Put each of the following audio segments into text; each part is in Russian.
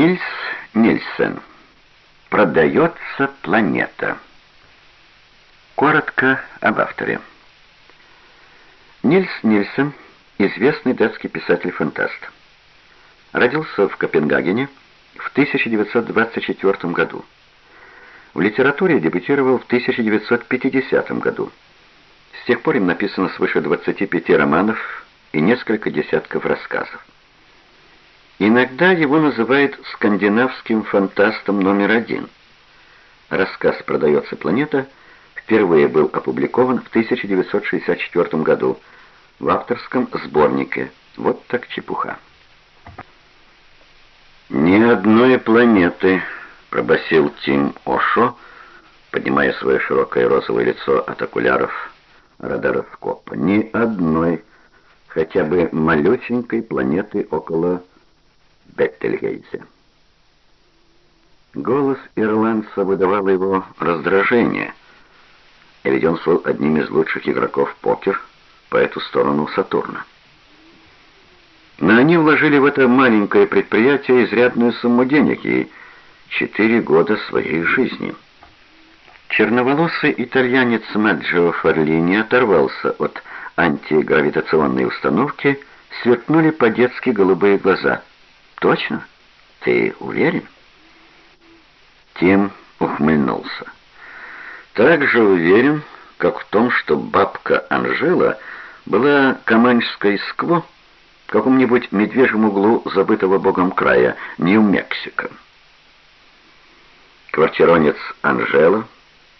Нильс Нильсен. Продается планета. Коротко об авторе. Нильс Нильсен – известный датский писатель-фантаст. Родился в Копенгагене в 1924 году. В литературе дебютировал в 1950 году. С тех пор им написано свыше 25 романов и несколько десятков рассказов. Иногда его называют скандинавским фантастом номер один. Рассказ «Продается планета» впервые был опубликован в 1964 году в авторском сборнике «Вот так чепуха». «Ни одной планеты», — пробасил Тим Ошо, поднимая свое широкое розовое лицо от окуляров радароскопа. «Ни одной, хотя бы малюсенькой планеты около Беттельгейзе. Голос ирландца выдавал его раздражение, ведь он был одним из лучших игроков покер по эту сторону Сатурна. Но они вложили в это маленькое предприятие изрядную сумму денег и четыре года своей жизни. Черноволосый итальянец Маджио Фарлини оторвался от антигравитационной установки, сверкнули по-детски голубые глаза – «Точно? Ты уверен?» Тим ухмыльнулся. «Так же уверен, как в том, что бабка Анжела была каманчской скво в каком-нибудь медвежьем углу забытого богом края Нью-Мексико». Квартиронец Анжела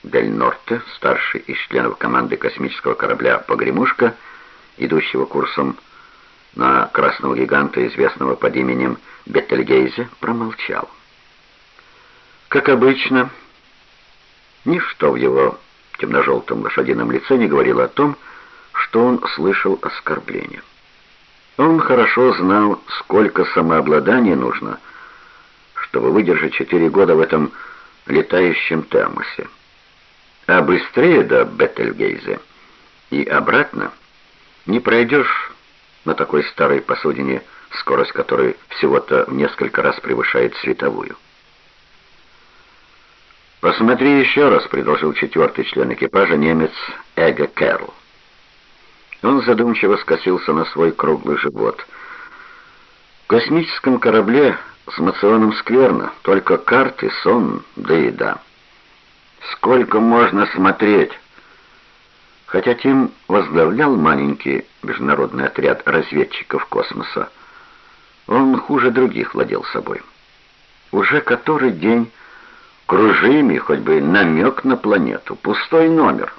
Дель Норте, старший из членов команды космического корабля «Погремушка», идущего курсом на красного гиганта, известного под именем Беттельгейзе, промолчал. Как обычно, ничто в его темно-желтом лошадином лице не говорило о том, что он слышал оскорбление. Он хорошо знал, сколько самообладания нужно, чтобы выдержать четыре года в этом летающем термосе. А быстрее до Беттельгейзе и обратно не пройдешь на такой старой посудине, скорость которой всего-то в несколько раз превышает световую. «Посмотри еще раз», — предложил четвертый член экипажа, немец Эго Кэрл. Он задумчиво скосился на свой круглый живот. В космическом корабле с мационом скверно, только карты, сон да еда. Сколько можно смотреть? Хотя Тим возглавлял маленький международный отряд разведчиков космоса, он хуже других владел собой. Уже который день кружими, хоть бы намек на планету, пустой номер.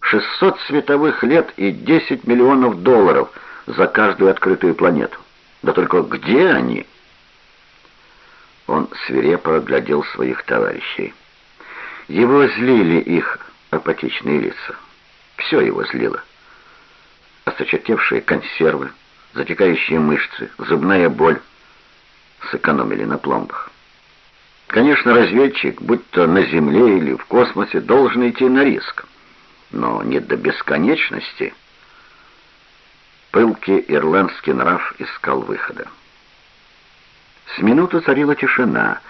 600 световых лет и 10 миллионов долларов за каждую открытую планету. Да только где они? Он свирепо оглядел своих товарищей. Его злили их апатичные лица. Все его злило. Осточертевшие консервы, затекающие мышцы, зубная боль сэкономили на пломбах. Конечно, разведчик, будь то на Земле или в космосе, должен идти на риск, но не до бесконечности. Пылкий ирландский нрав искал выхода. С минуты царила тишина.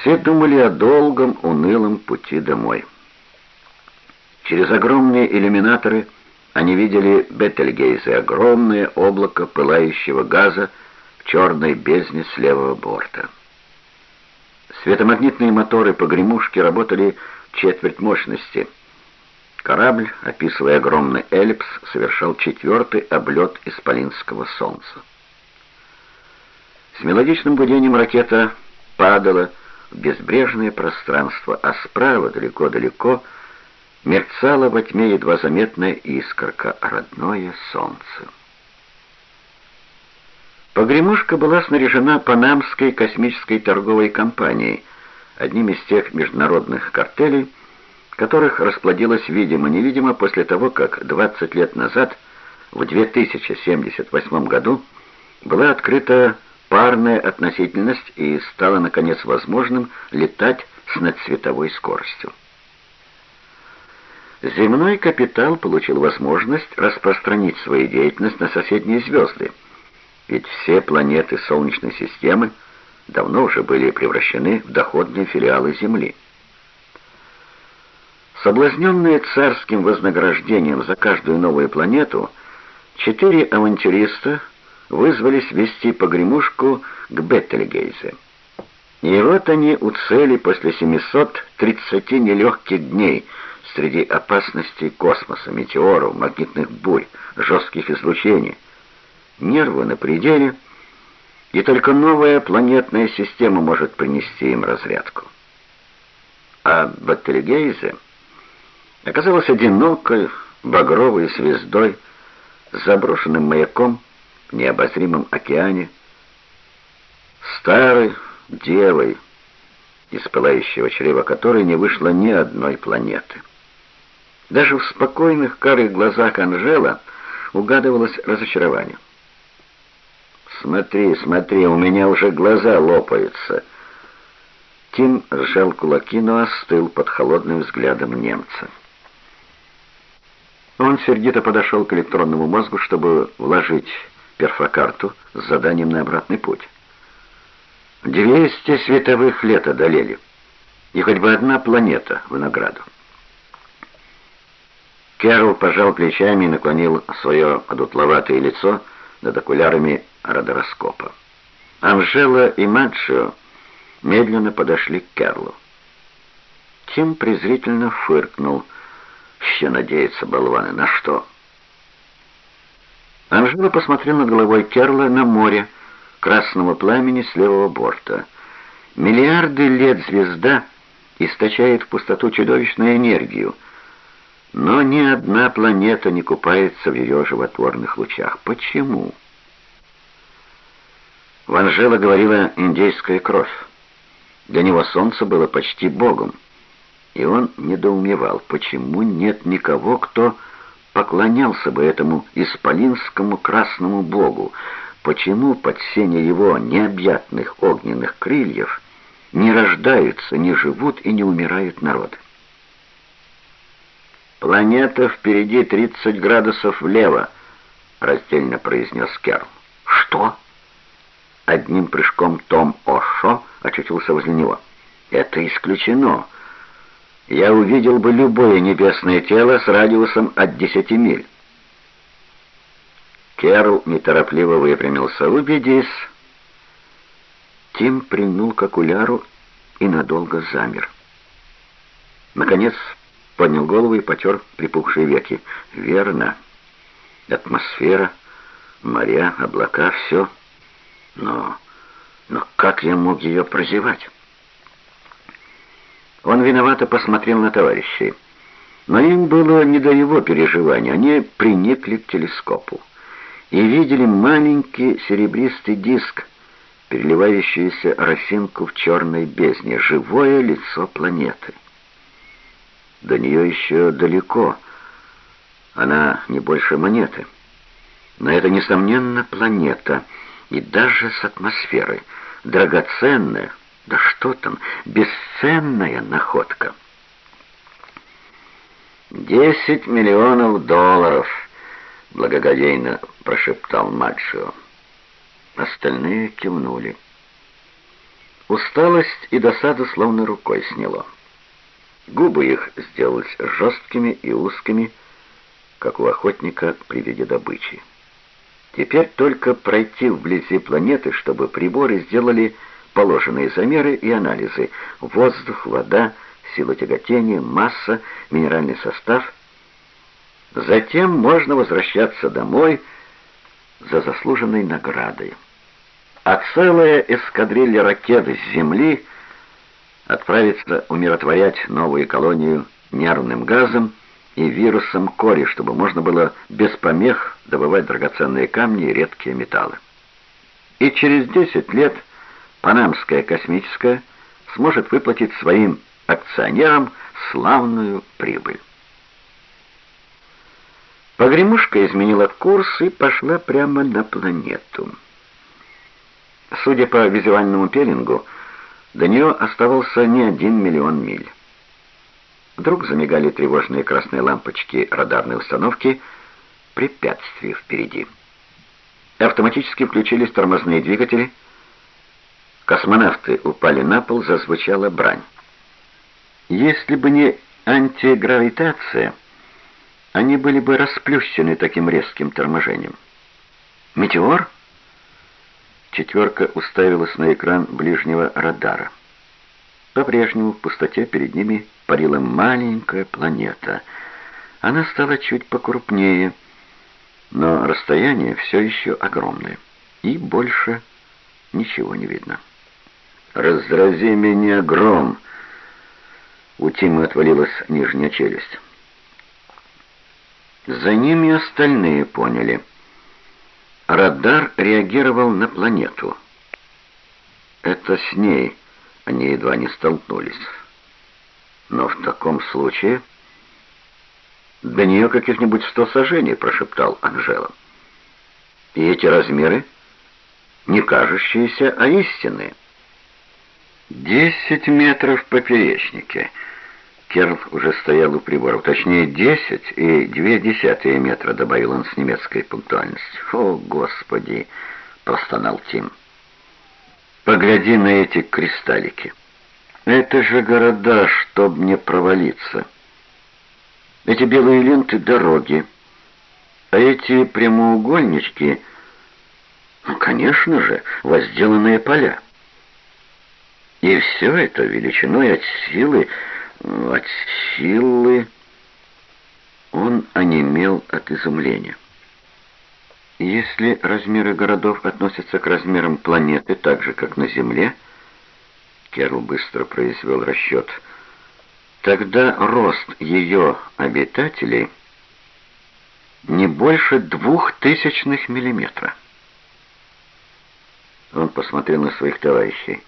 Все думали о долгом, унылом пути домой. Через огромные иллюминаторы они видели Бетельгейзе, огромное облако пылающего газа в черной бездне с левого борта. Светомагнитные моторы погремушки работали четверть мощности. Корабль, описывая огромный эллипс, совершал четвертый облет Исполинского солнца. С мелодичным гудением ракета падала в безбрежное пространство, а справа, далеко-далеко, мерцала во тьме едва заметная искорка, родное солнце. Погремушка была снаряжена Панамской космической торговой компанией, одним из тех международных картелей, которых расплодилось видимо-невидимо после того, как 20 лет назад, в 2078 году, была открыта парная относительность и стало, наконец, возможным летать с надсветовой скоростью. Земной капитал получил возможность распространить свою деятельность на соседние звезды, ведь все планеты Солнечной системы давно уже были превращены в доходные филиалы Земли. Соблазненные царским вознаграждением за каждую новую планету, четыре авантюриста вызвались вести погремушку к Беттельгейзе. И вот они у после 730 нелегких дней среди опасностей космоса, метеоров, магнитных бурь, жестких излучений. Нервы на пределе, и только новая планетная система может принести им разрядку. А Беттельгейзе оказалась одинокой, багровой звездой, заброшенным маяком в необозримом океане, старой девой, из пылающего чрева которой не вышло ни одной планеты. Даже в спокойных карых глазах Анжела угадывалось разочарование. «Смотри, смотри, у меня уже глаза лопаются!» Тим сжал кулаки, но остыл под холодным взглядом немца. Он сердито подошел к электронному мозгу, чтобы вложить перфокарту с заданием на обратный путь. Двести световых лет одолели, и хоть бы одна планета в награду. Кэрол пожал плечами и наклонил свое одутловатое лицо над окулярами радороскопа. Анжела и Маджио медленно подошли к Керлу. Тим презрительно фыркнул. Все надеются болваны. На что? Анжела посмотрел над головой Керла на море, красного пламени с левого борта. Миллиарды лет звезда источает в пустоту чудовищную энергию, но ни одна планета не купается в ее животворных лучах. Почему? В Анжела говорила индейская кровь. Для него солнце было почти богом, и он недоумевал, почему нет никого, кто поклонялся бы этому исполинскому красному богу, почему под сенью его необъятных огненных крыльев не рождаются, не живут и не умирают народы. «Планета впереди 30 градусов влево», — раздельно произнес Керл. «Что?» Одним прыжком Том Ошо очутился возле него. «Это исключено. Я увидел бы любое небесное тело с радиусом от десяти миль». Керл неторопливо выпрямился. «Убедись». Тим прильнул к окуляру и надолго замер. Наконец поднял голову и потер припухшие веки. «Верно. Атмосфера, моря, облака — все. Но... но как я мог ее прозевать?» Он виновато посмотрел на товарищей. Но им было не до его переживаний. Они приникли к телескопу и видели маленький серебристый диск, переливающийся росинку в черной бездне, живое лицо планеты. До нее еще далеко. Она не больше монеты. Но это, несомненно, планета. И даже с атмосферой. Драгоценная, да что там, бесценная находка. «Десять миллионов долларов», — благоговейно прошептал Мачо. Остальные кивнули. Усталость и досаду словно рукой сняло. Губы их сделались жесткими и узкими, как у охотника при виде добычи. Теперь только пройти вблизи планеты, чтобы приборы сделали положенные замеры и анализы. Воздух, вода, сила тяготения, масса, минеральный состав. Затем можно возвращаться домой за заслуженной наградой. А целая эскадрилья ракет с Земли — отправиться умиротворять новую колонию нервным газом и вирусом кори, чтобы можно было без помех добывать драгоценные камни и редкие металлы. И через 10 лет Панамская космическая сможет выплатить своим акционерам славную прибыль. Погремушка изменила курс и пошла прямо на планету. Судя по визуальному пеленгу, до нее оставался не один миллион миль. Вдруг замигали тревожные красные лампочки радарной установки препятствия впереди. Автоматически включились тормозные двигатели. Космонавты упали на пол, зазвучала брань. Если бы не антигравитация, они были бы расплющены таким резким торможением. «Метеор?» Четверка уставилась на экран ближнего радара. По-прежнему в пустоте перед ними парила маленькая планета. Она стала чуть покрупнее, но расстояние все еще огромное, и больше ничего не видно. «Разрази меня гром!» У Тимы отвалилась нижняя челюсть. За ними остальные поняли. Радар реагировал на планету. Это с ней они едва не столкнулись. Но в таком случае... «До нее каких-нибудь сто сажений», — прошептал Анжела. «И эти размеры не кажущиеся, а истинные». «Десять метров в поперечнике». Керл уже стоял у прибора. Точнее, десять и две десятые метра, добавил он с немецкой пунктуальностью. «О, Господи!» — простонал Тим. «Погляди на эти кристаллики. Это же города, чтоб не провалиться». Эти белые ленты — дороги, а эти прямоугольнички, ну, конечно же, возделанные поля. И все это величиной от силы, от силы... Он онемел от изумления. Если размеры городов относятся к размерам планеты так же, как на Земле, Керл быстро произвел расчет — Тогда рост ее обитателей не больше двух тысячных миллиметра. Он посмотрел на своих товарищей.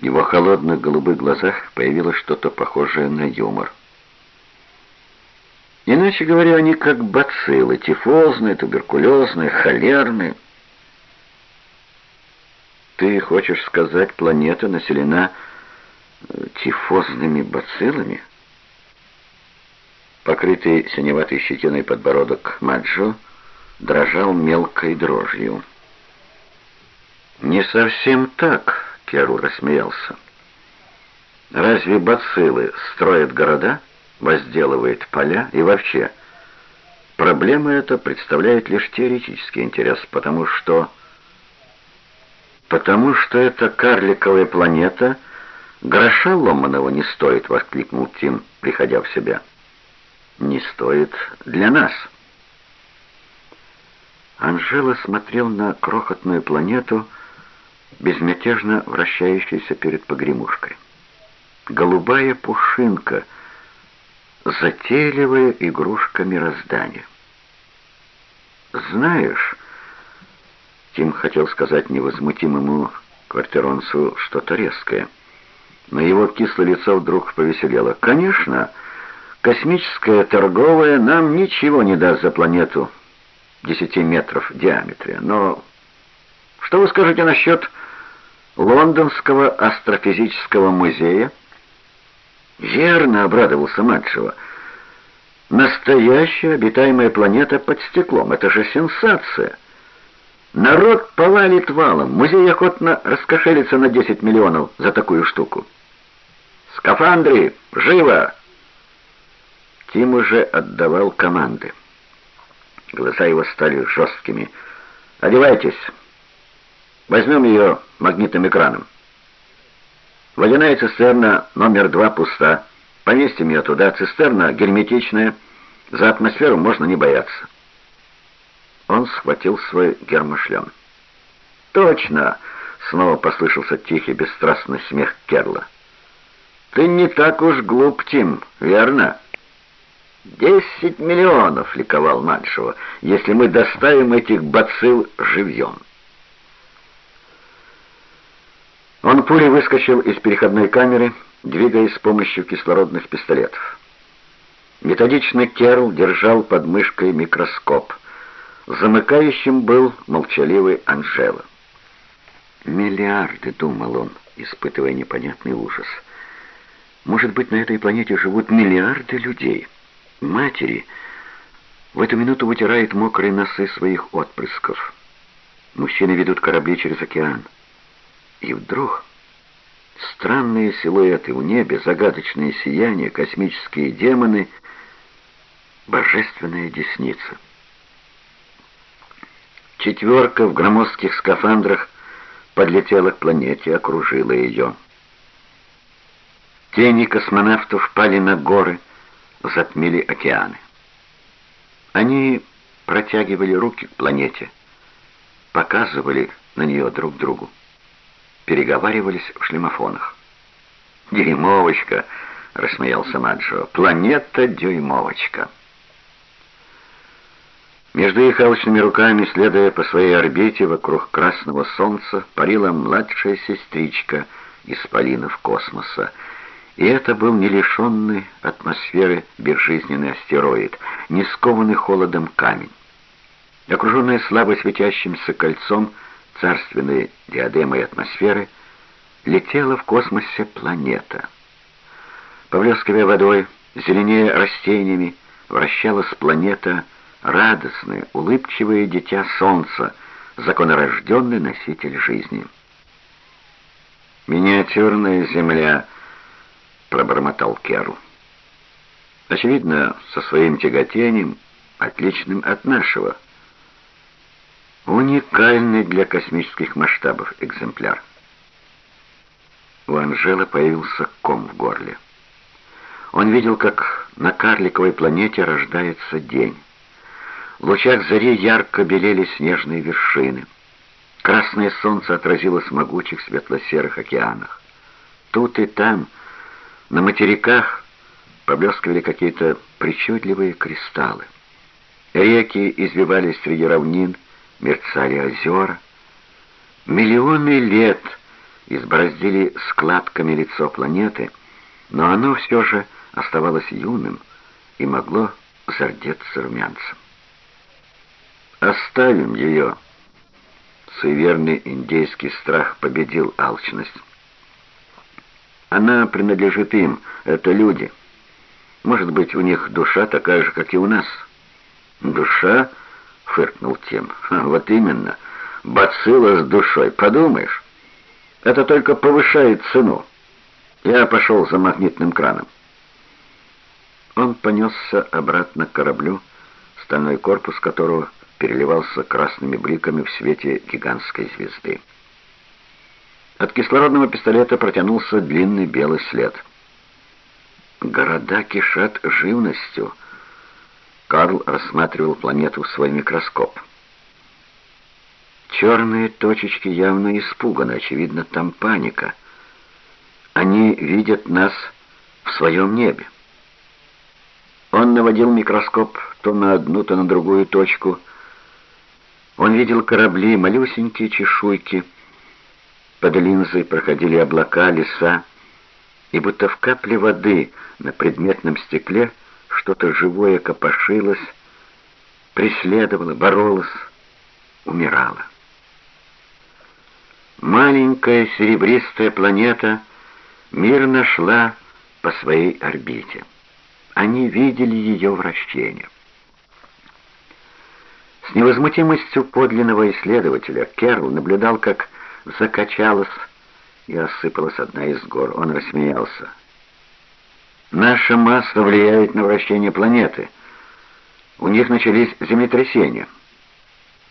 В его холодных голубых глазах появилось что-то похожее на юмор. Иначе говоря, они как бациллы, тифозные, туберкулезные, холерные. Ты хочешь сказать, планета населена тифозными бациллами? Покрытый синеватой щетиной подбородок Маджо дрожал мелкой дрожью. «Не совсем так», — Керу рассмеялся. «Разве бациллы строят города, возделывают поля и вообще?» Проблема эта представляет лишь теоретический интерес, потому что... Потому что эта карликовая планета «Гроша ломаного не стоит», — воскликнул Тим, приходя в себя. «Не стоит для нас». Анжела смотрел на крохотную планету, безмятежно вращающуюся перед погремушкой. Голубая пушинка, затейливая игрушка мироздания. «Знаешь...» Тим хотел сказать невозмутимому квартиронцу что-то резкое — но его кислое лицо вдруг повеселело. «Конечно, космическая торговая нам ничего не даст за планету десяти метров в диаметре. Но что вы скажете насчет Лондонского астрофизического музея?» «Верно», — обрадовался Матшева. «Настоящая обитаемая планета под стеклом. Это же сенсация!» Народ повалит валом. Музей охотно раскошелится на 10 миллионов за такую штуку. «Скафандры! Живо!» Тим уже отдавал команды. Глаза его стали жесткими. «Одевайтесь. Возьмем ее магнитным экраном. Водяная цистерна номер два пуста. Поместим ее туда. Цистерна герметичная. За атмосферу можно не бояться». Он схватил свой гермошлем. «Точно!» — снова послышался тихий, бесстрастный смех Керла. «Ты не так уж глуп, Тим, верно?» «Десять миллионов!» — ликовал Маншева, «если мы доставим этих бацилл живьем». Он пулей выскочил из переходной камеры, двигаясь с помощью кислородных пистолетов. Методичный Керл держал под мышкой микроскоп — Замыкающим был молчаливый Анжела. «Миллиарды», — думал он, испытывая непонятный ужас. «Может быть, на этой планете живут миллиарды людей. Матери в эту минуту вытирают мокрые носы своих отпрысков. Мужчины ведут корабли через океан. И вдруг странные силуэты в небе, загадочные сияния, космические демоны, божественная десница. Четверка в громоздких скафандрах подлетела к планете, окружила ее. Тени космонавтов пали на горы, затмили океаны. Они протягивали руки к планете, показывали на нее друг другу, переговаривались в шлемофонах. «Дюймовочка!» — рассмеялся Маджо. «Планета-дюймовочка!» Между их алчными руками, следуя по своей орбите вокруг красного солнца, парила младшая сестричка из полинов космоса. И это был не лишенный атмосферы безжизненный астероид, не скованный холодом камень. Окруженная слабо светящимся кольцом царственной диадемой атмосферы, летела в космосе планета. Поблескивая водой, зеленее растениями, вращалась планета — радостное, улыбчивое дитя солнца, законорожденный носитель жизни. «Миниатюрная земля», — пробормотал Керу. Очевидно, со своим тяготением, отличным от нашего. Уникальный для космических масштабов экземпляр. У Анжелы появился ком в горле. Он видел, как на карликовой планете рождается день. В лучах зари ярко белели снежные вершины. Красное солнце отразилось в могучих светло-серых океанах. Тут и там, на материках, поблескивали какие-то причудливые кристаллы. Реки извивались среди равнин, мерцали озера. Миллионы лет избороздили складками лицо планеты, но оно все же оставалось юным и могло зардеться румянцем. Оставим ее. Суеверный индейский страх победил алчность. Она принадлежит им, это люди. Может быть, у них душа такая же, как и у нас. Душа? Фыркнул Тим. Вот именно. Бацилла с душой, подумаешь. Это только повышает цену. Я пошел за магнитным краном. Он понесся обратно к кораблю, стальной корпус которого переливался красными бликами в свете гигантской звезды. От кислородного пистолета протянулся длинный белый след. Города кишат живностью. Карл рассматривал планету в свой микроскоп. Черные точечки явно испуганы, очевидно, там паника. Они видят нас в своем небе. Он наводил микроскоп то на одну, то на другую точку — он видел корабли, малюсенькие чешуйки. Под линзой проходили облака, леса, и будто в капле воды на предметном стекле что-то живое копошилось, преследовало, боролось, умирало. Маленькая серебристая планета мирно шла по своей орбите. Они видели ее вращение. С невозмутимостью подлинного исследователя Керл наблюдал, как закачалась и осыпалась одна из гор. Он рассмеялся. «Наша масса влияет на вращение планеты. У них начались землетрясения.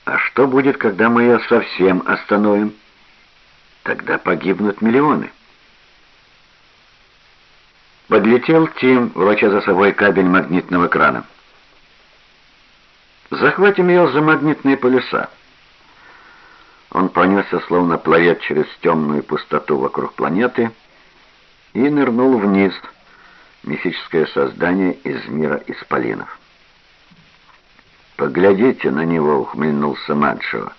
А что будет, когда мы ее совсем остановим? Тогда погибнут миллионы». Подлетел Тим, волоча за собой кабель магнитного крана. Захватим ее за магнитные полюса. Он пронесся, словно пловец через темную пустоту вокруг планеты, и нырнул вниз, мифическое создание из мира исполинов. «Поглядите на него», — ухмыльнулся Маджо.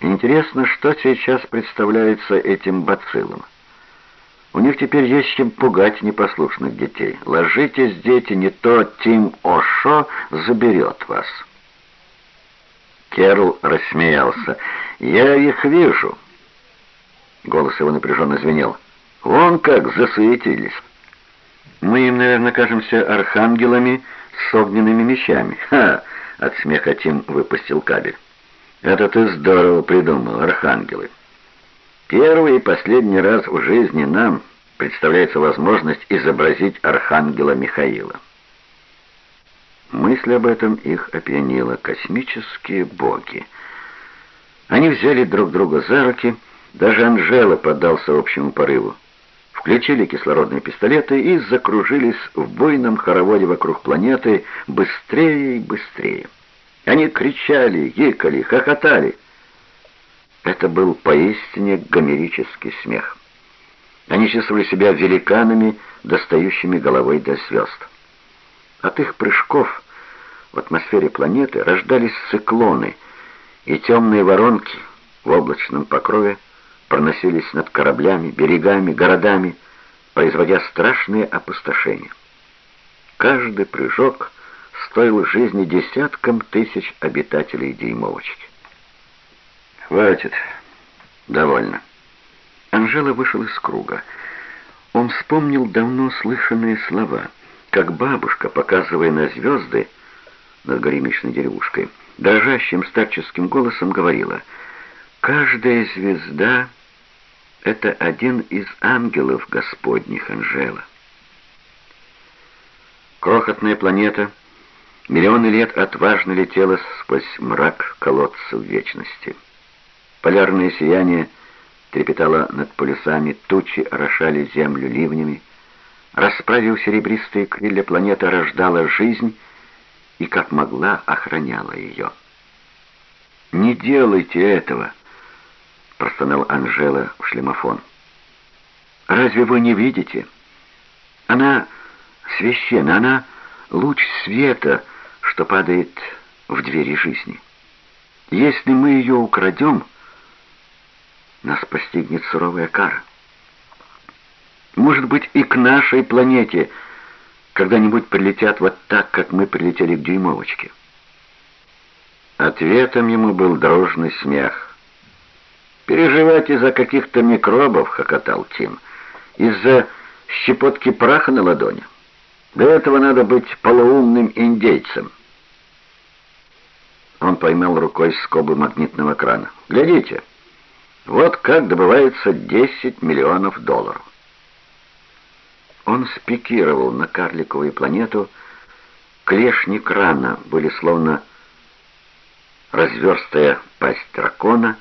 «Интересно, что сейчас представляется этим бациллам. У них теперь есть чем пугать непослушных детей. Ложитесь, дети, не то Тим Ошо заберет вас». Керл рассмеялся. «Я их вижу». Голос его напряженно звенел. «Вон как засуетились. Мы им, наверное, кажемся архангелами с огненными мечами». «Ха!» — от смеха Тим выпустил кабель. «Это ты здорово придумал, архангелы». первый и последний раз в жизни нам представляется возможность изобразить архангела Михаила. Мысль об этом их опьянила. Космические боги. Они взяли друг друга за руки, даже Анжела поддался общему порыву. Включили кислородные пистолеты и закружились в буйном хороводе вокруг планеты быстрее и быстрее. Они кричали, якали, хохотали. Это был поистине гомерический смех. Они чувствовали себя великанами, достающими головой до звезд. От их прыжков в атмосфере планеты рождались циклоны, и темные воронки в облачном покрове проносились над кораблями, берегами, городами, производя страшные опустошения. Каждый прыжок стоил жизни десяткам тысяч обитателей дюймовочки. «Хватит. Довольно». Анжела вышел из круга. Он вспомнил давно слышанные слова, как бабушка, показывая на звезды над горемичной деревушкой, дрожащим старческим голосом говорила, «Каждая звезда — это один из ангелов Господних, Анжела». Крохотная планета миллионы лет отважно летела сквозь мрак колодцев вечности. Полярное сияние трепетало над полюсами, тучи орошали землю ливнями. Расправив серебристые крылья, планета рождала жизнь и, как могла, охраняла ее. «Не делайте этого!» — простонал Анжела в шлемофон. «Разве вы не видите? Она священна, она луч света, что падает в двери жизни. Если мы ее украдем...» нас постигнет суровая кара. Может быть, и к нашей планете когда-нибудь прилетят вот так, как мы прилетели к дюймовочке. Ответом ему был дружный смех. «Переживать из-за каких-то микробов», — хохотал Тим, — «из-за щепотки праха на ладони. Для этого надо быть полуумным индейцем». Он поймал рукой скобы магнитного крана. «Глядите». Вот как добывается 10 миллионов долларов. Он спикировал на карликовую планету. Клешни крана были словно разверстая пасть дракона.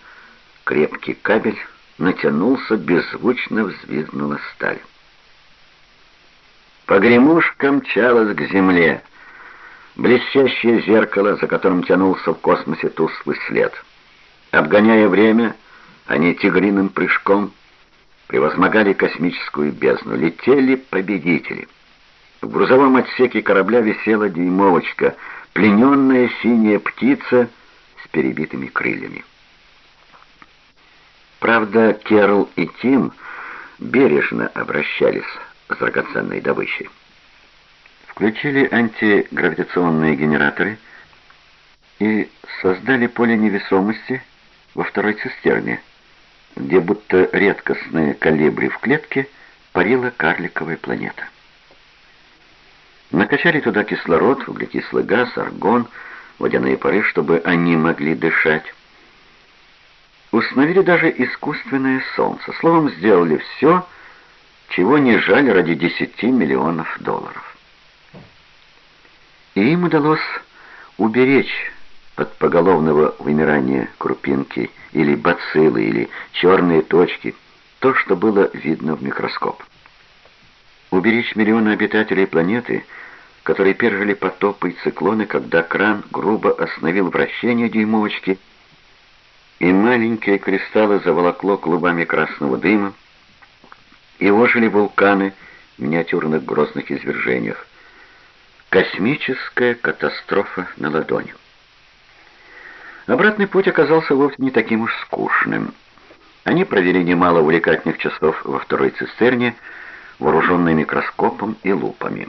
Крепкий кабель натянулся, беззвучно взвизгнула сталь. Погремушка мчалась к земле. Блестящее зеркало, за которым тянулся в космосе тусклый след. Обгоняя время, они тигриным прыжком превозмогали космическую бездну, летели победители. В грузовом отсеке корабля висела дюймовочка, плененная синяя птица с перебитыми крыльями. Правда, Керл и Тим бережно обращались с драгоценной добычей. Включили антигравитационные генераторы и создали поле невесомости во второй цистерне – где будто редкостные калибри в клетке парила карликовая планета. Накачали туда кислород, углекислый газ, аргон, водяные пары, чтобы они могли дышать. Установили даже искусственное солнце. Словом, сделали все, чего не жаль ради 10 миллионов долларов. И им удалось уберечь от поголовного вымирания крупинки или бациллы, или черные точки, то, что было видно в микроскоп. Уберечь миллионы обитателей планеты, которые пережили потопы и циклоны, когда кран грубо остановил вращение дюймовочки, и маленькие кристаллы заволокло клубами красного дыма, и ожили вулканы в миниатюрных грозных извержениях. Космическая катастрофа на ладони. Обратный путь оказался вовсе не таким уж скучным. Они провели немало увлекательных часов во второй цистерне, вооруженные микроскопом и лупами.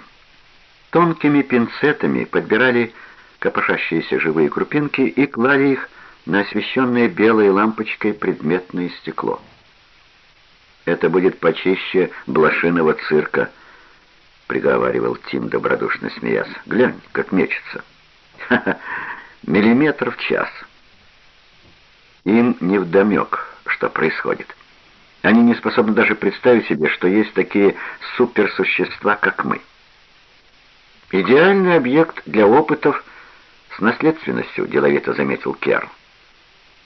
Тонкими пинцетами подбирали копошащиеся живые крупинки и клали их на освещенное белой лампочкой предметное стекло. «Это будет почище блошиного цирка», — приговаривал Тим, добродушно смеясь. «Глянь, как мечется». «Ха-ха!» миллиметр в час. Им невдомек, что происходит. Они не способны даже представить себе, что есть такие суперсущества, как мы. Идеальный объект для опытов с наследственностью, деловито заметил Керн.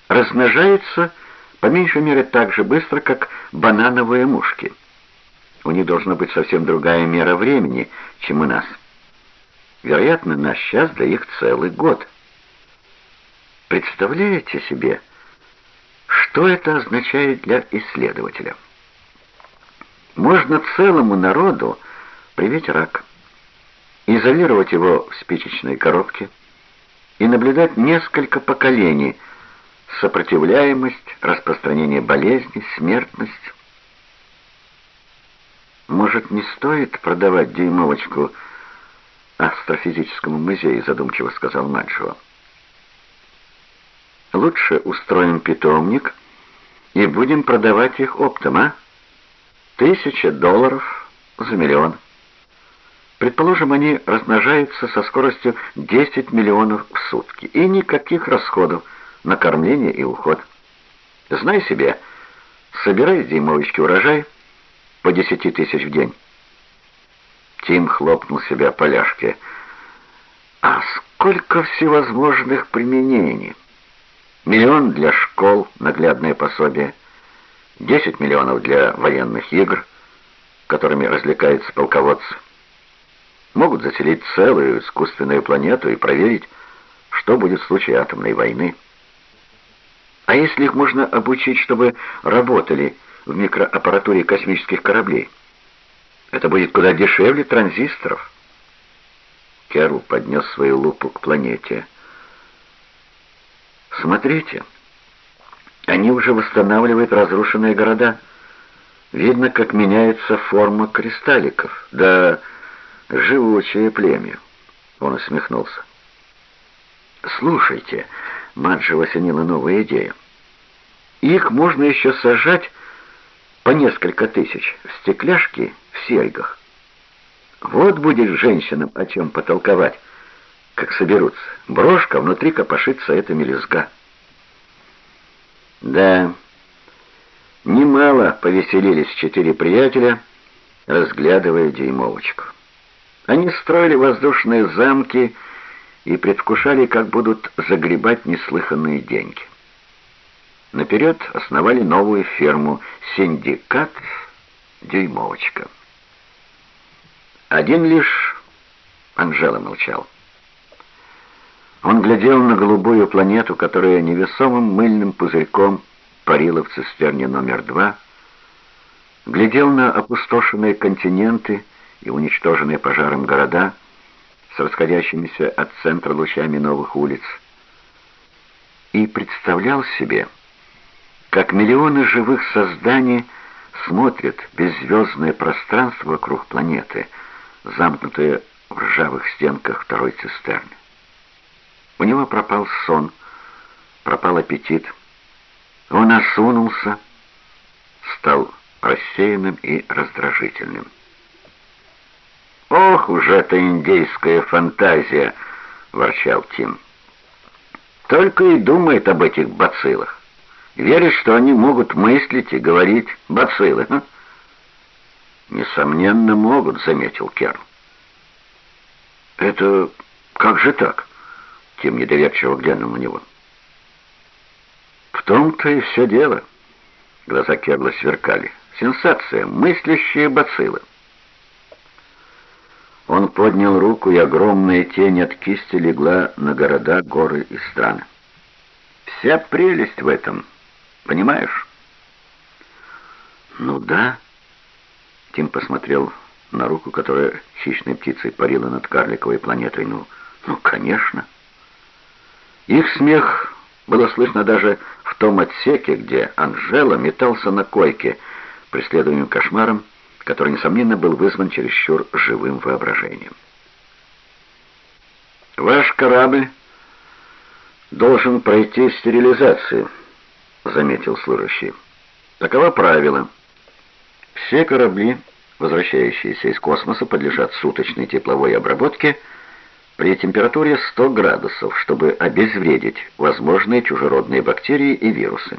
Размножается по меньшей мере так же быстро, как банановые мушки. У них должна быть совсем другая мера времени, чем у нас. Вероятно, наш час для их целый год. Представляете себе, что это означает для исследователя? Можно целому народу привить рак, изолировать его в спичечной коробке и наблюдать несколько поколений сопротивляемость, распространение болезней, смертность. Может, не стоит продавать дюймовочку астрофизическому музею, задумчиво сказал Маджио. Лучше устроим питомник и будем продавать их оптом, а? Тысяча долларов за миллион. Предположим, они размножаются со скоростью 10 миллионов в сутки. И никаких расходов на кормление и уход. Знай себе, собирай зимовочки урожай по 10 тысяч в день. Тим хлопнул себя по ляжке. А сколько всевозможных применений! Миллион для школ, наглядное пособие. 10 миллионов для военных игр, которыми развлекаются полководцы. Могут заселить целую искусственную планету и проверить, что будет в случае атомной войны. А если их можно обучить, чтобы работали в микроаппаратуре космических кораблей? Это будет куда дешевле транзисторов. Керл поднес свою лупу к планете. Смотрите, они уже восстанавливают разрушенные города. Видно, как меняется форма кристалликов. Да живучее племя. Он усмехнулся. Слушайте, Маджи осенила новая идея. Их можно еще сажать по несколько тысяч в стекляшки в серьгах. Вот будет женщинам о чем потолковать как соберутся. Брошка, внутри копошится эта мелюзга. Да, немало повеселились четыре приятеля, разглядывая дюймовочку. Они строили воздушные замки и предвкушали, как будут загребать неслыханные деньги. Наперед основали новую ферму «Синдикат Дюймовочка». Один лишь Анжела молчал. Он глядел на голубую планету, которая невесомым мыльным пузырьком парила в цистерне номер два, глядел на опустошенные континенты и уничтоженные пожаром города расходящимися от центра лучами новых улиц, и представлял себе, как миллионы живых созданий смотрят беззвездное пространство вокруг планеты, замкнутое в ржавых стенках второй цистерны. У него пропал сон, пропал аппетит. Он осунулся, стал рассеянным и раздражительным. «Ох уж эта индейская фантазия!» — ворчал Тим. «Только и думает об этих бациллах. Верит, что они могут мыслить и говорить бациллы. А?» «Несомненно, могут», — заметил Керн. «Это как же так?» Тим недоверчиво глянул на него. «В том-то и все дело». Глаза Керла сверкали. «Сенсация! Мыслящие бациллы!» Он поднял руку, и огромная тень от кисти легла на города, горы и страны. «Вся прелесть в этом, понимаешь?» «Ну да». Тим посмотрел на руку, которая хищной птицей парила над карликовой планетой. «Ну, ну конечно». Их смех было слышно даже в том отсеке, где Анжела метался на койке, преследуемым кошмаром, который, несомненно, был вызван чересчур живым воображением. «Ваш корабль должен пройти стерилизацию», — заметил служащий. «Таково правило. Все корабли, возвращающиеся из космоса, подлежат суточной тепловой обработке — при температуре 100 градусов, чтобы обезвредить возможные чужеродные бактерии и вирусы.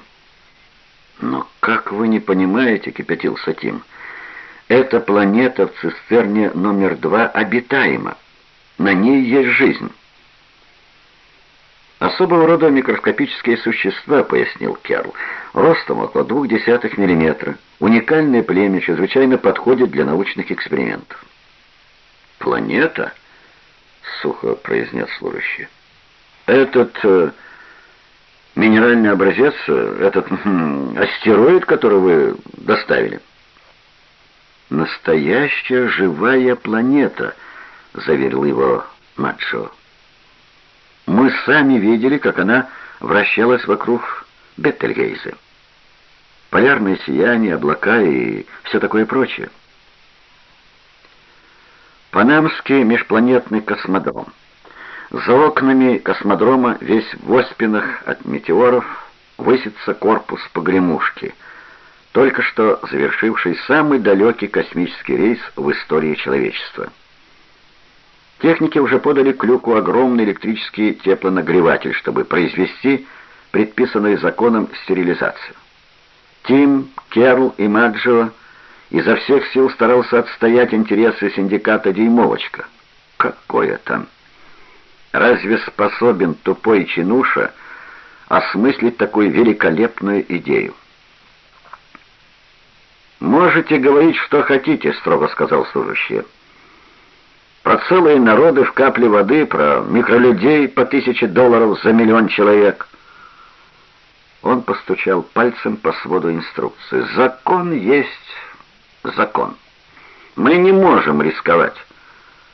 «Но как вы не понимаете, — кипятился Тим, — эта планета в цистерне номер два обитаема. На ней есть жизнь». «Особого рода микроскопические существа», — пояснил Керл, — «ростом около двух десятых миллиметра. Уникальное племя чрезвычайно подходит для научных экспериментов». «Планета?» — сухо произнес служащий. «Этот э, минеральный образец, э, этот э, астероид, который вы доставили?» «Настоящая живая планета», — заверил его Маджо. Мы сами видели, как она вращалась вокруг Беттельгейзе. Полярное сияние, облака и все такое прочее. Панамский межпланетный космодром. За окнами космодрома весь в оспинах от метеоров высится корпус погремушки, только что завершивший самый далекий космический рейс в истории человечества. Техники уже подали Клюку огромный электрический теплонагреватель, чтобы произвести предписанную законом стерилизацию. Тим, Керл и Маджо изо всех сил старался отстоять интересы синдиката «Дюймовочка». Какое там! Разве способен тупой чинуша осмыслить такую великолепную идею? «Можете говорить, что хотите», — строго сказал служащий. Про целые народы в капле воды, про микролюдей по тысяче долларов за миллион человек. Он постучал пальцем по своду инструкции. Закон есть закон. Мы не можем рисковать.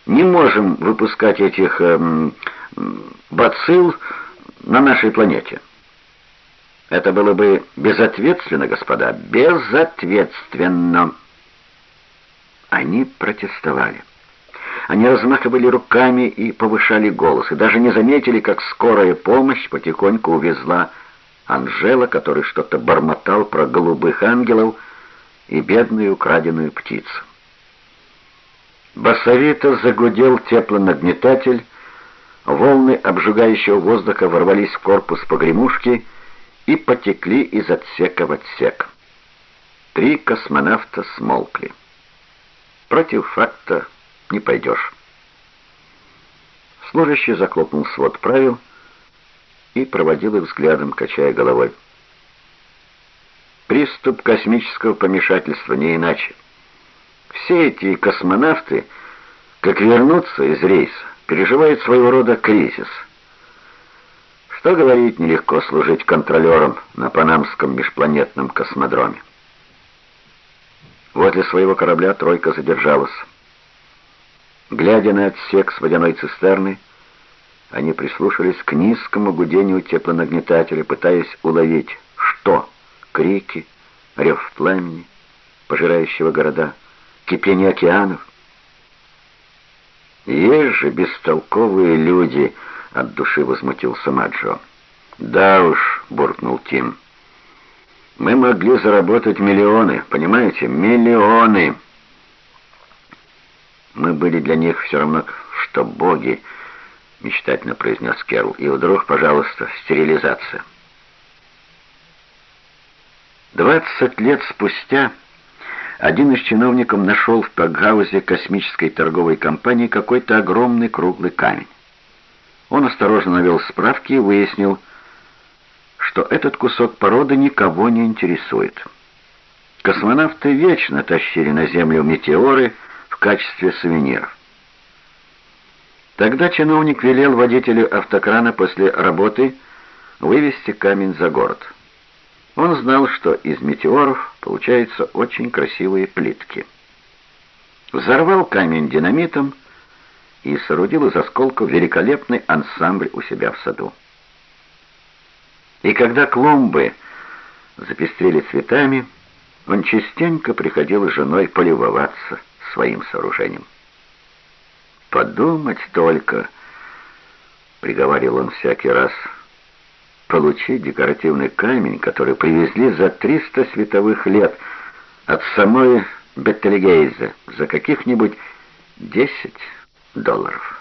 Не можем выпускать этих эм, бацилл на нашей планете. Это было бы безответственно, господа, безответственно. Они протестовали. Они размахивали руками и повышали голос, и даже не заметили, как скорая помощь потихоньку увезла Анжела, который что-то бормотал про голубых ангелов и бедную украденную птицу. Басовито загудел теплонагнетатель, волны обжигающего воздуха ворвались в корпус погремушки и потекли из отсека в отсек. Три космонавта смолкли. Против факта не пойдешь. Служащий захлопнул свод правил и проводил их взглядом, качая головой. Приступ космического помешательства, не иначе. Все эти космонавты, как вернуться из рейса, переживают своего рода кризис. Что говорить, нелегко служить контролером на Панамском межпланетном космодроме. Возле своего корабля тройка задержалась. Глядя на отсек с водяной цистерны, они прислушались к низкому гудению теплонагнетателя, пытаясь уловить, что крики, рев пламени, пожирающего города, кипение океанов. «Есть же бестолковые люди!» — от души возмутился Маджо. «Да уж», — буркнул Тим. «Мы могли заработать миллионы, понимаете? Миллионы!» Мы были для них все равно, что боги, мечтательно произнес Керл. И вдруг, пожалуйста, стерилизация. Двадцать лет спустя один из чиновников нашел в Пегаузе космической торговой компании какой-то огромный круглый камень. Он осторожно навел справки и выяснил, что этот кусок породы никого не интересует. Космонавты вечно тащили на Землю метеоры, в качестве сувениров. Тогда чиновник велел водителю автокрана после работы вывести камень за город. Он знал, что из метеоров получаются очень красивые плитки. Взорвал камень динамитом и соорудил из осколков великолепный ансамбль у себя в саду. И когда клумбы запестрели цветами, он частенько приходил с женой полюбоваться своим сооружением. «Подумать только», — приговаривал он всякий раз, — «получить декоративный камень, который привезли за 300 световых лет от самой Беттельгейзе за каких-нибудь 10 долларов».